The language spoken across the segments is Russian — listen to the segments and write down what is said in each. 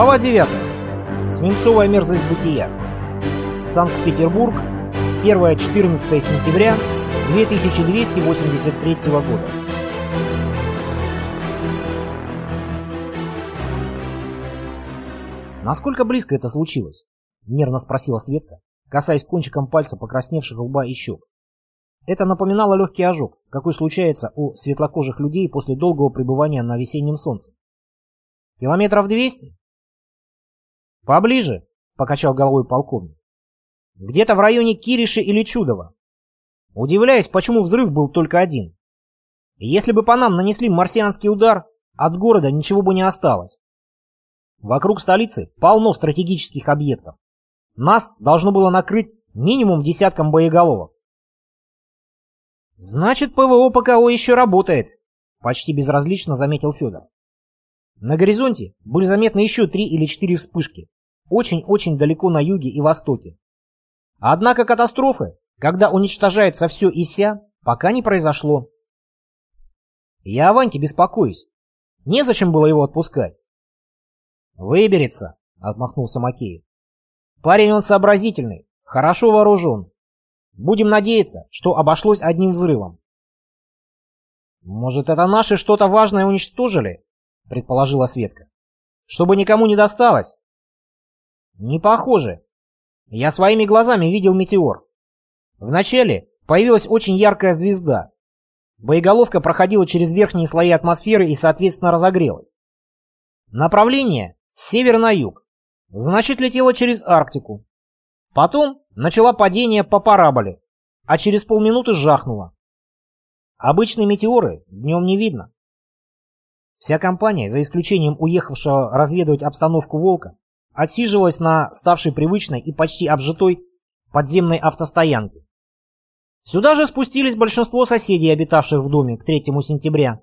Глава 9. Свинцовая мерзость бытия. Санкт-Петербург, 1-14 сентября 2283 года. «Насколько близко это случилось?» — нервно спросила Светка, касаясь кончиком пальца покрасневших лба и щек. Это напоминало легкий ожог, какой случается у светлокожих людей после долгого пребывания на весеннем солнце. «Километров двести?» «Поближе», — покачал головой полковник. «Где-то в районе Кириши или Чудова. Удивляюсь, почему взрыв был только один. Если бы по нам нанесли марсианский удар, от города ничего бы не осталось. Вокруг столицы полно стратегических объектов. Нас должно было накрыть минимум десятком боеголовок. «Значит, ПВО ПКО еще работает», — почти безразлично заметил Федор. На горизонте были заметны еще три или четыре вспышки, очень-очень далеко на юге и востоке. Однако катастрофы, когда уничтожается все и вся, пока не произошло. Я о Ваньке беспокоюсь. Незачем было его отпускать. «Выберется», — отмахнулся Макеев. «Парень он сообразительный, хорошо вооружен, Будем надеяться, что обошлось одним взрывом. «Может, это наши что-то важное уничтожили?» — предположила Светка. «Чтобы никому не досталось?» «Не похоже. Я своими глазами видел метеор. Вначале появилась очень яркая звезда. Боеголовка проходила через верхние слои атмосферы и, соответственно, разогрелась. Направление с севера на юг. Значит, летела через Арктику. Потом начала падение по параболе, а через полминуты жахнула. Обычные метеоры днем не видно. Вся компания, за исключением уехавшего разведывать обстановку «Волка», отсиживалась на ставшей привычной и почти обжитой подземной автостоянке. Сюда же спустились большинство соседей, обитавших в доме к 3 сентября.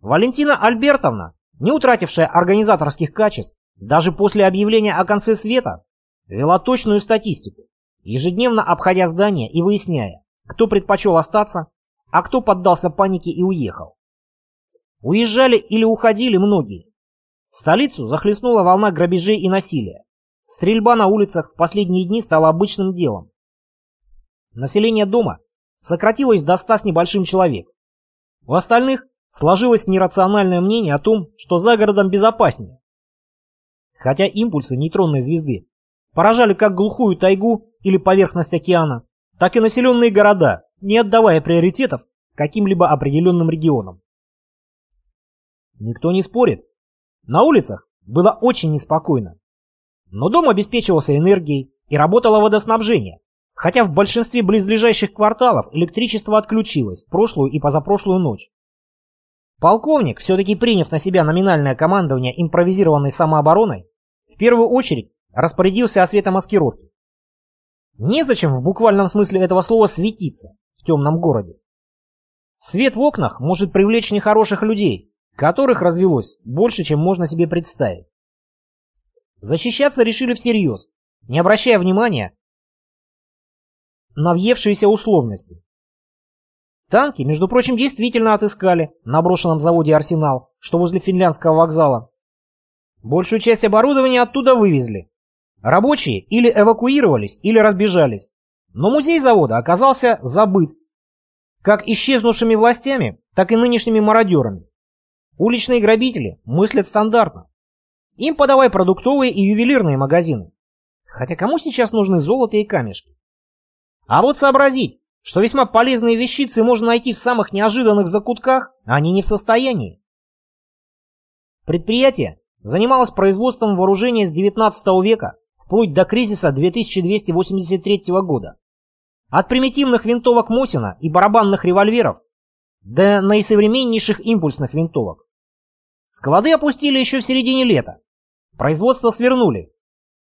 Валентина Альбертовна, не утратившая организаторских качеств, даже после объявления о конце света, вела точную статистику, ежедневно обходя здание и выясняя, кто предпочел остаться, а кто поддался панике и уехал. Уезжали или уходили многие. Столицу захлестнула волна грабежей и насилия. Стрельба на улицах в последние дни стала обычным делом. Население дома сократилось до ста с небольшим человек. У остальных сложилось нерациональное мнение о том, что за городом безопаснее. Хотя импульсы нейтронной звезды поражали как глухую тайгу или поверхность океана, так и населенные города, не отдавая приоритетов каким-либо определенным регионам. Никто не спорит. На улицах было очень неспокойно. Но дом обеспечивался энергией и работало водоснабжение, хотя в большинстве близлежащих кварталов электричество отключилось прошлую и позапрошлую ночь. Полковник, все-таки приняв на себя номинальное командование импровизированной самообороной, в первую очередь распорядился о светомаскировке. Незачем в буквальном смысле этого слова светиться в темном городе. Свет в окнах может привлечь нехороших людей, которых развелось больше, чем можно себе представить. Защищаться решили всерьез, не обращая внимания на въевшиеся условности. Танки, между прочим, действительно отыскали на брошенном заводе «Арсенал», что возле финляндского вокзала. Большую часть оборудования оттуда вывезли, Рабочие или эвакуировались, или разбежались. Но музей завода оказался забыт. Как исчезнувшими властями, так и нынешними мародерами. Уличные грабители мыслят стандартно. Им подавай продуктовые и ювелирные магазины. Хотя кому сейчас нужны золото и камешки? А вот сообразить, что весьма полезные вещицы можно найти в самых неожиданных закутках, они не в состоянии. Предприятие занималось производством вооружения с 19 века вплоть до кризиса 2283 года. От примитивных винтовок Мосина и барабанных револьверов до наисовременнейших импульсных винтовок. Склады опустили еще в середине лета. Производство свернули.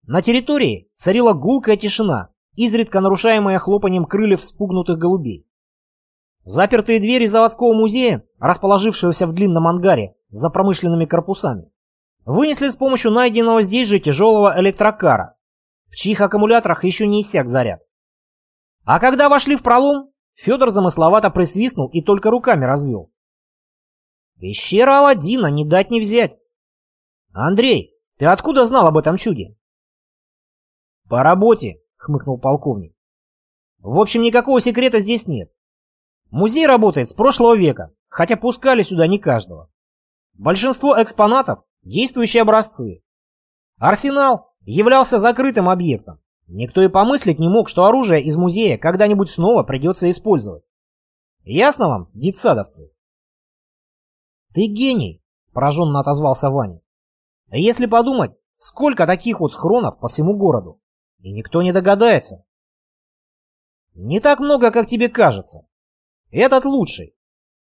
На территории царила гулкая тишина, изредка нарушаемая хлопанием крыльев спугнутых голубей. Запертые двери заводского музея, расположившегося в длинном ангаре за промышленными корпусами, Вынесли с помощью найденного здесь же тяжелого электрокара, в чьих аккумуляторах еще не иссяк заряд. А когда вошли в пролом, Федор замысловато присвистнул и только руками развел. Пещера Аладдина, не дать не взять. Андрей, Ты откуда знал об этом чуде? По работе, хмыкнул полковник. В общем, никакого секрета здесь нет. Музей работает с прошлого века, хотя пускали сюда не каждого. Большинство экспонатов – действующие образцы. Арсенал являлся закрытым объектом. Никто и помыслить не мог, что оружие из музея когда-нибудь снова придется использовать. Ясно вам, детсадовцы? Ты гений, пораженно отозвался Ваня. Если подумать, сколько таких вот схронов по всему городу, и никто не догадается. Не так много, как тебе кажется. Этот лучший.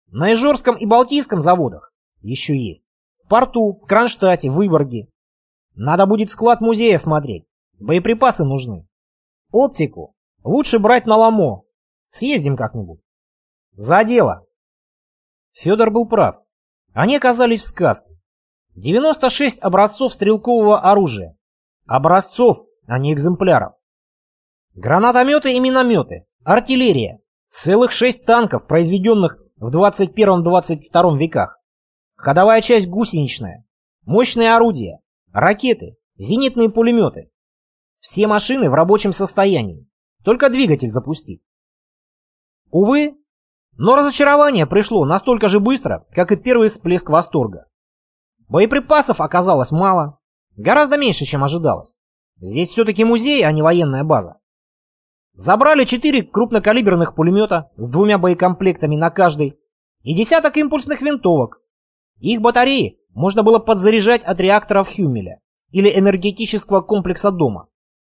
На Ижорском и Балтийском заводах еще есть. В порту, в Кронштадте, в Выборге. Надо будет склад музея смотреть. Боеприпасы нужны. Оптику лучше брать на ломо. Съездим как-нибудь. За дело. Федор был прав. Они оказались в сказке. 96 образцов стрелкового оружия. Образцов, а не экземпляров. Гранатометы и минометы, артиллерия, целых шесть танков, произведенных в 21-22 веках. Ходовая часть гусеничная, мощные орудия, ракеты, зенитные пулеметы. Все машины в рабочем состоянии, только двигатель запустить. Увы, но разочарование пришло настолько же быстро, как и первый всплеск восторга. Боеприпасов оказалось мало, гораздо меньше, чем ожидалось. Здесь все-таки музей, а не военная база. Забрали четыре крупнокалиберных пулемета с двумя боекомплектами на каждый и десяток импульсных винтовок. Их батареи можно было подзаряжать от реакторов Хюмеля или энергетического комплекса дома.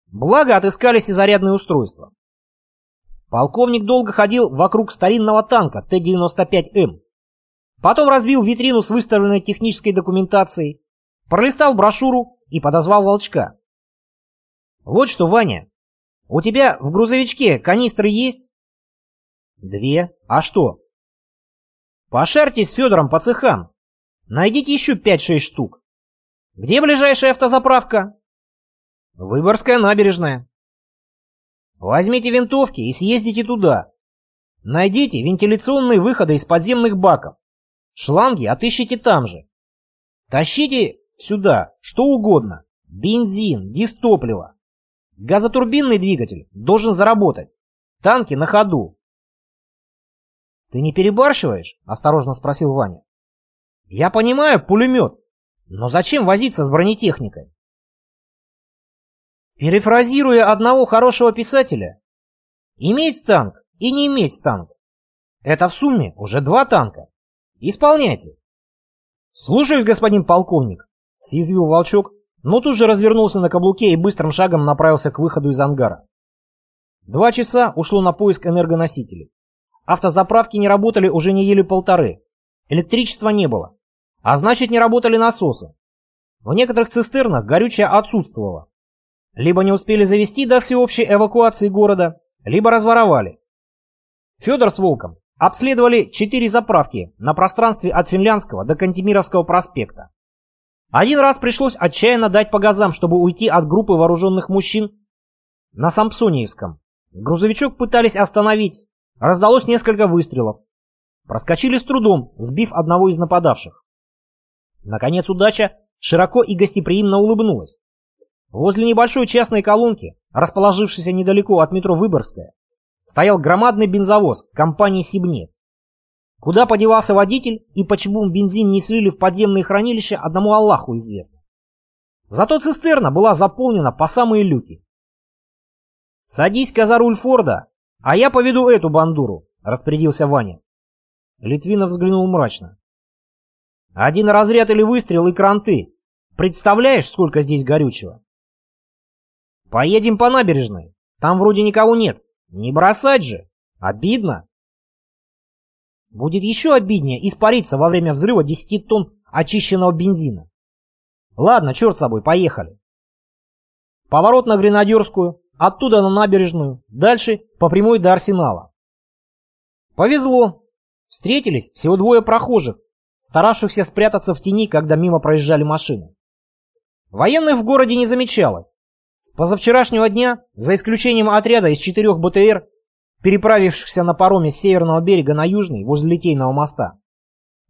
Благо отыскались и зарядные устройства. Полковник долго ходил вокруг старинного танка Т-95М. Потом разбил витрину с выставленной технической документацией, пролистал брошюру и подозвал Волчка. «Вот что, Ваня, у тебя в грузовичке канистры есть? Две. А что? Пошарьтесь с Федором по цехам. Найдите еще пять-шесть штук. Где ближайшая автозаправка? Выборгская набережная. Возьмите винтовки и съездите туда. Найдите вентиляционные выходы из подземных баков. Шланги отыщите там же. Тащите сюда что угодно. Бензин, дистопливо. Газотурбинный двигатель должен заработать. Танки на ходу. «Ты не перебарщиваешь?» — осторожно спросил Ваня. «Я понимаю, пулемет. Но зачем возиться с бронетехникой?» Перефразируя одного хорошего писателя, иметь танк и не иметь танк. Это в сумме уже два танка. Исполняйте. Слушаюсь, господин полковник, съязвил Волчок, но тут же развернулся на каблуке и быстрым шагом направился к выходу из ангара. Два часа ушло на поиск энергоносителей. Автозаправки не работали уже недели полторы. Электричества не было. А значит, не работали насосы. В некоторых цистернах горючее отсутствовало. Либо не успели завести до всеобщей эвакуации города, либо разворовали. Федор с Волком обследовали четыре заправки на пространстве от Финляндского до Кантемировского проспекта. Один раз пришлось отчаянно дать по газам, чтобы уйти от группы вооруженных мужчин на Сампсониевском. Грузовичок пытались остановить. Раздалось несколько выстрелов. Проскочили с трудом, сбив одного из нападавших. Наконец удача широко и гостеприимно улыбнулась. Возле небольшой частной колонки, расположившейся недалеко от метро Выборгская, стоял громадный бензовоз компании «Сибнефть». Куда подевался водитель и почему бензин не слили в подземные хранилища, одному Аллаху известно. Зато цистерна была заполнена по самые люки. «Садись-ка за руль Форда, а я поведу эту бандуру», — распорядился Ваня. Литвинов взглянул мрачно. «Один разряд или выстрел и кранты. Представляешь, сколько здесь горючего?» «Поедем по набережной. Там вроде никого нет. Не бросать же. Обидно». Будет еще обиднее испариться во время взрыва 10 тонн очищенного бензина. Ладно, черт с собой, поехали. Поворот на Гренадерскую, оттуда на набережную, дальше по прямой до Арсенала. Повезло. Встретились всего двое прохожих, старавшихся спрятаться в тени, когда мимо проезжали машины. Военных в городе не замечалось. С позавчерашнего дня, за исключением отряда из четырех БТР, переправившихся на пароме с северного берега на южный, возле Литейного моста.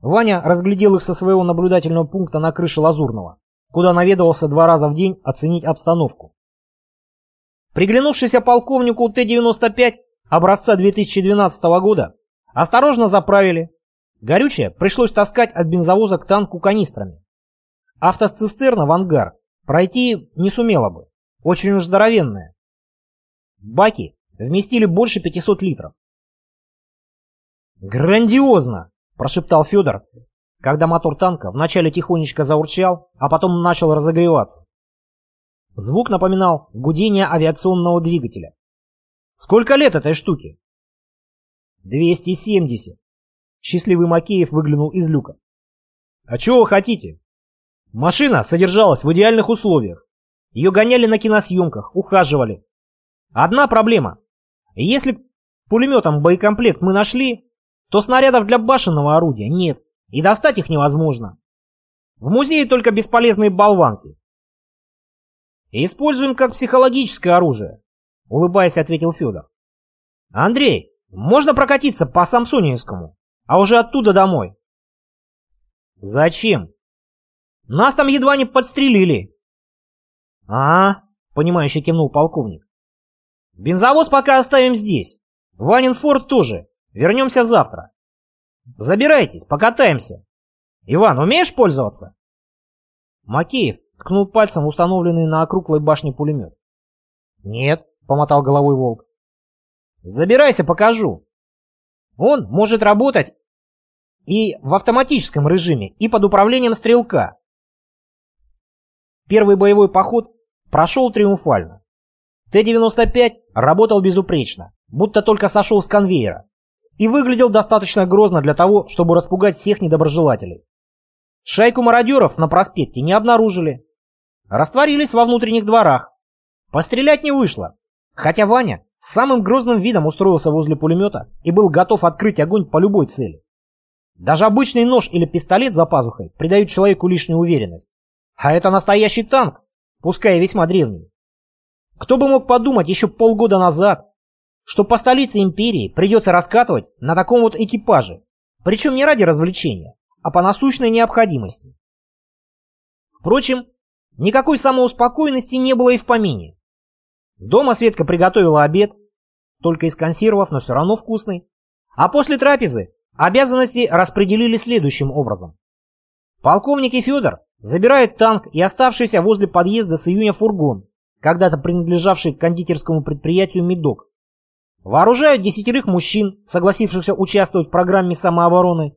Ваня разглядел их со своего наблюдательного пункта на крыше Лазурного. куда наведывался два раза в день оценить обстановку. Приглянувшийся полковнику Т-95 образца 2012 года осторожно заправили. Горючее пришлось таскать от бензовоза к танку канистрами. Автоцистерна в ангар пройти не сумела бы, очень уж здоровенная. Баки вместили больше 500 литров. «Грандиозно!» – прошептал Федор, когда мотор танка вначале тихонечко заурчал, а потом начал разогреваться. Звук напоминал гудение авиационного двигателя. «Сколько лет этой штуке?» «Двести семьдесят». Счастливый Макеев выглянул из люка. «А чего вы хотите?» Машина содержалась в идеальных условиях. Ее гоняли на киносъемках, ухаживали. Одна проблема. Если пулеметом боекомплект мы нашли, то снарядов для башенного орудия нет, и достать их невозможно. В музее только бесполезные болванки. «Используем как психологическое оружие», — улыбаясь, ответил Федор. «Андрей, можно прокатиться по Самсонинскому, а уже оттуда домой?» «Зачем? Нас там едва не подстрелили». «А, — понимающе кивнул полковник. Бензовоз пока оставим здесь. Ванин форт тоже. Вернемся завтра. Забирайтесь, покатаемся. Иван, умеешь пользоваться?» Макеев ткнул пальцем установленный на округлой башне пулемет. «Нет», — помотал головой волк. «Забирайся, покажу. Он может работать и в автоматическом режиме, и под управлением стрелка». Первый боевой поход прошел триумфально. Т-95 работал безупречно, будто только сошел с конвейера, и выглядел достаточно грозно для того, чтобы распугать всех недоброжелателей. Шайку мародеров на проспекте не обнаружили. Растворились во внутренних дворах. Пострелять не вышло, хотя Ваня с самым грозным видом устроился возле пулемета и был готов открыть огонь по любой цели. Даже обычный нож или пистолет за пазухой придают человеку лишнюю уверенность. А это настоящий танк, пускай и весьма древний. Кто бы мог подумать еще полгода назад, что по столице империи придется раскатывать на таком вот экипаже, причем не ради развлечения, а по насущной необходимости. Впрочем, никакой самоуспокоенности не было и в помине. Дома Светка приготовила обед, только из консервов, но все равно вкусный. А после трапезы обязанности распределили следующим образом. Полковник и Федор забирают танк и оставшийся возле подъезда с июня фургон, когда-то принадлежавший кондитерскому предприятию «Медок». Вооружают десятерых мужчин, согласившихся участвовать в программе самообороны,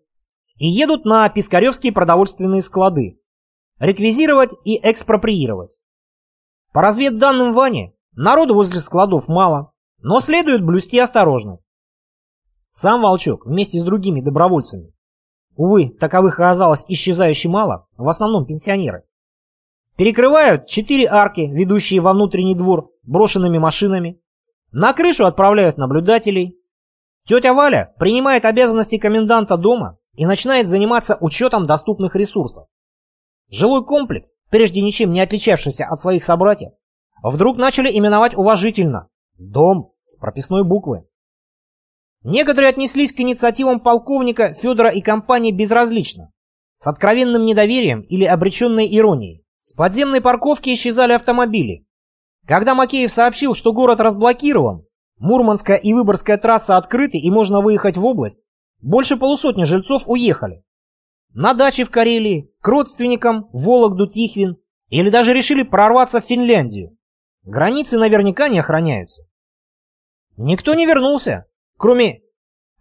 и едут на Пискаревские продовольственные склады, реквизировать и экспроприировать. По разведданным Ване, народу возле складов мало, но следует блюсти осторожность. Сам Волчок вместе с другими добровольцами, увы, таковых оказалось исчезающе мало, в основном пенсионеры, Перекрывают четыре арки, ведущие во внутренний двор, брошенными машинами. На крышу отправляют наблюдателей. Тетя Валя принимает обязанности коменданта дома и начинает заниматься учетом доступных ресурсов. Жилой комплекс, прежде ничем не отличавшийся от своих собратьев, вдруг начали именовать уважительно «дом» с прописной буквы. Некоторые отнеслись к инициативам полковника Федора и компании безразлично, с откровенным недоверием или обреченной иронией. С подземной парковки исчезали автомобили. Когда Макеев сообщил, что город разблокирован, Мурманская и Выборгская трасса открыты и можно выехать в область, больше полусотни жильцов уехали. На даче в Карелии, к родственникам, в Вологду, Тихвин, или даже решили прорваться в Финляндию. Границы наверняка не охраняются. Никто не вернулся, кроме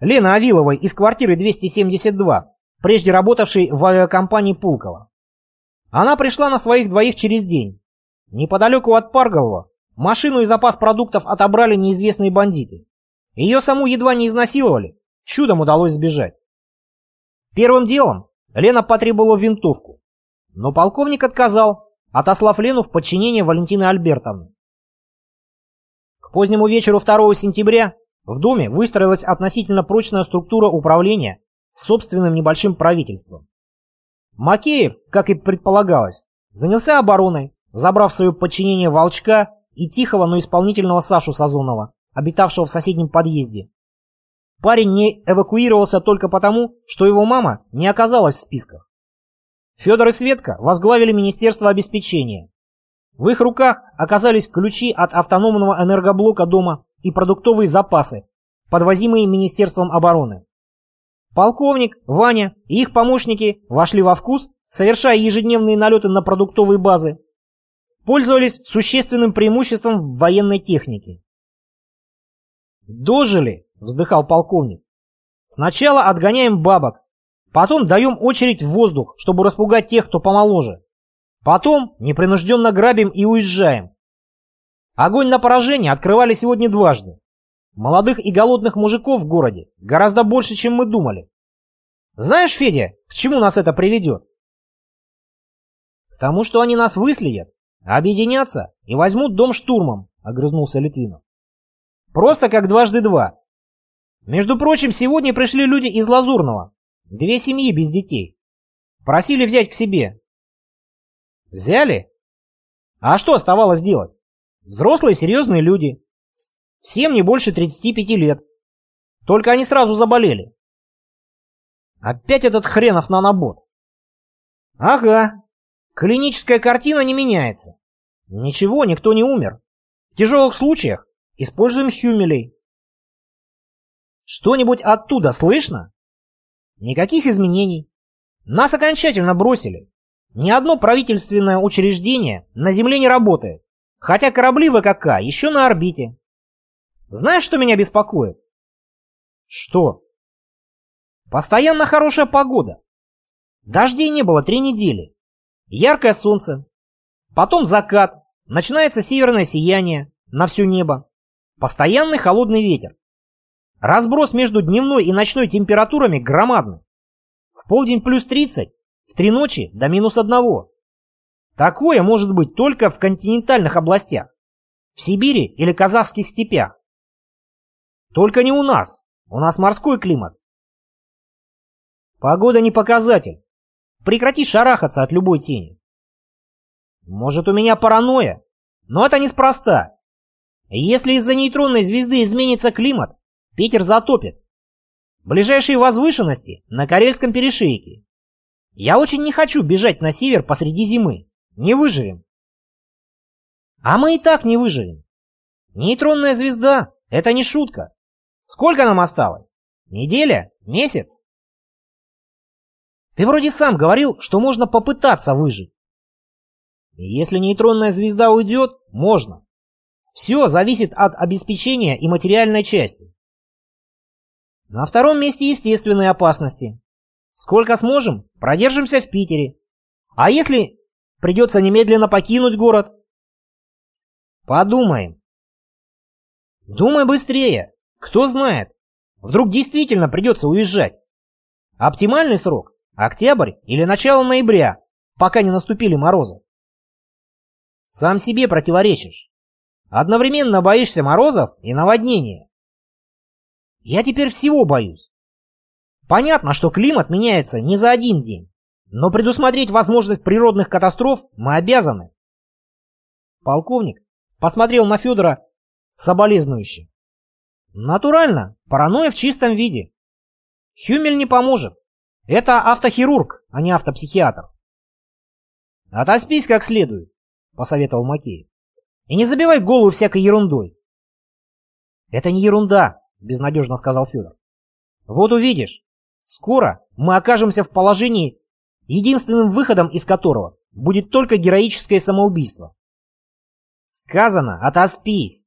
Лены Авиловой из квартиры 272, прежде работавшей в авиакомпании Пулково. Она пришла на своих двоих через день. Неподалеку от Парголова машину и запас продуктов отобрали неизвестные бандиты. Ее саму едва не изнасиловали, чудом удалось сбежать. Первым делом Лена потребовала винтовку, но полковник отказал, отослав Лену в подчинение Валентины Альбертовны. К позднему вечеру 2 сентября в доме выстроилась относительно прочная структура управления с собственным небольшим правительством. Макеев, как и предполагалось, занялся обороной, забрав в свое подчинение Волчка и тихого, но исполнительного Сашу Сазонова, обитавшего в соседнем подъезде. Парень не эвакуировался только потому, что его мама не оказалась в списках. Федор и Светка возглавили Министерство обеспечения. В их руках оказались ключи от автономного энергоблока дома и продуктовые запасы, подвозимые Министерством обороны. Полковник, Ваня и их помощники вошли во вкус, совершая ежедневные налеты на продуктовые базы, пользовались существенным преимуществом в военной технике. «Дожили!» — вздыхал полковник. «Сначала отгоняем бабок, потом даем очередь в воздух, чтобы распугать тех, кто помоложе. Потом непринужденно грабим и уезжаем. Огонь на поражение открывали сегодня дважды. Молодых и голодных мужиков в городе гораздо больше, чем мы думали. Знаешь, Федя, к чему нас это приведет? К тому, что они нас выследят, объединятся и возьмут дом штурмом, огрызнулся Литвинов. Просто как дважды два. Между прочим, сегодня пришли люди из Лазурного. Две семьи без детей. Просили взять к себе. Взяли? А что оставалось делать? Взрослые серьезные люди. Всем не больше 35 лет. Только они сразу заболели. Опять этот хренов нанобот. Ага. Клиническая картина не меняется. Ничего, никто не умер. В тяжелых случаях используем хюмелей. Что-нибудь оттуда слышно? Никаких изменений. Нас окончательно бросили. Ни одно правительственное учреждение на Земле не работает, хотя корабли ВКК еще на орбите. Знаешь, что меня беспокоит? Что? Постоянно хорошая погода. Дождей не было три недели. Яркое солнце. Потом закат. Начинается северное сияние на все небо. Постоянный холодный ветер. Разброс между дневной и ночной температурами громадный. В полдень плюс 30, в три ночи до минус одного. Такое может быть только в континентальных областях, в Сибири или казахских степях. Только не у нас. У нас морской климат. Погода не показатель. Прекрати шарахаться от любой тени. Может, у меня паранойя? Но это неспроста. Если из-за нейтронной звезды изменится климат, Питер затопит. Ближайшие возвышенности на Карельском перешейке. Я очень не хочу бежать на север посреди зимы. Не выживем. А мы и так не выживем. Нейтронная звезда — это не шутка. Сколько нам осталось? Неделя? Месяц? Ты вроде сам говорил, что можно попытаться выжить. И если нейтронная звезда уйдет, можно. Все зависит от обеспечения и материальной части. На втором месте естественные опасности. Сколько сможем, продержимся в Питере. А если придется немедленно покинуть город? Подумаем. Думай быстрее. Кто знает, вдруг действительно придется уезжать. Оптимальный срок – октябрь или начало ноября, пока не наступили морозы. Сам себе противоречишь. Одновременно боишься морозов и наводнения. Я теперь всего боюсь. Понятно, что климат меняется не за один день, но предусмотреть возможных природных катастроф мы обязаны. Полковник посмотрел на Федора соболезнующе. Натурально, паранойя в чистом виде. Хюмель не поможет. Это автохирург, а не автопсихиатр. Отоспись как следует, посоветовал Макеев. И не забивай голову всякой ерундой. Это не ерунда, безнадежно сказал Федор. Вот увидишь, скоро мы окажемся в положении, единственным выходом из которого будет только героическое самоубийство. Сказано, отоспись.